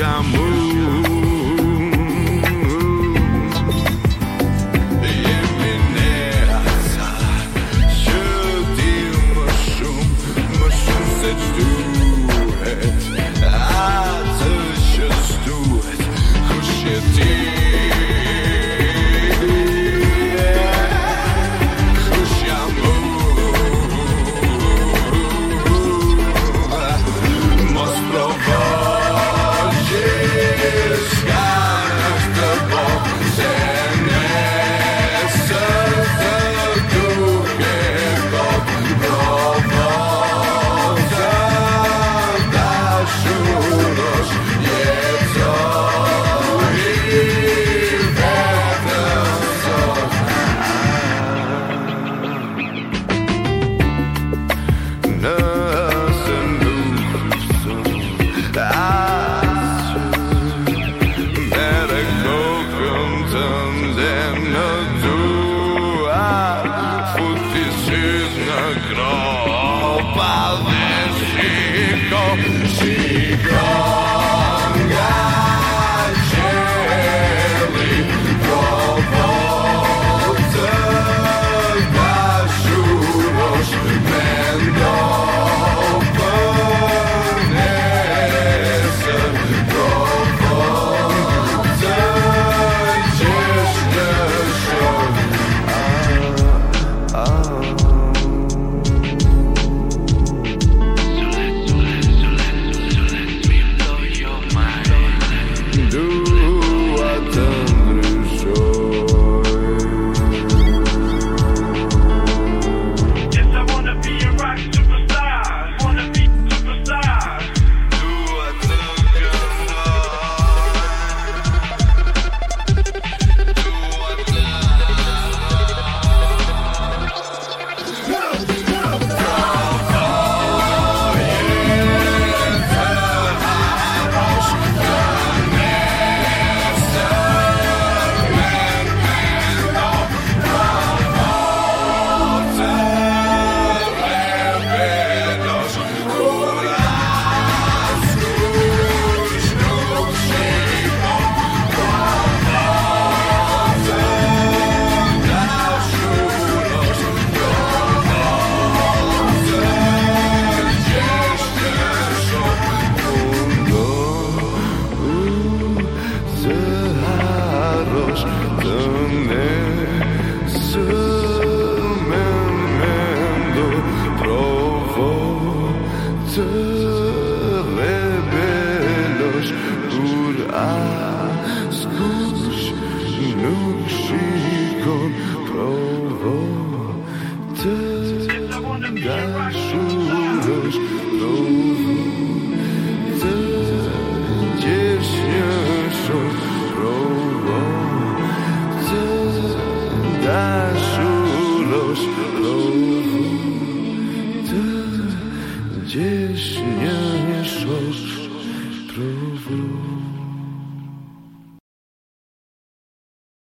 amor. Nukszykom prowotem Daszuroś prowotem Dzieśniaszą prowotem Daszuroś prowotem Dzieśniaszą prowotem